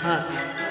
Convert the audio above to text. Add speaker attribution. Speaker 1: 嗯。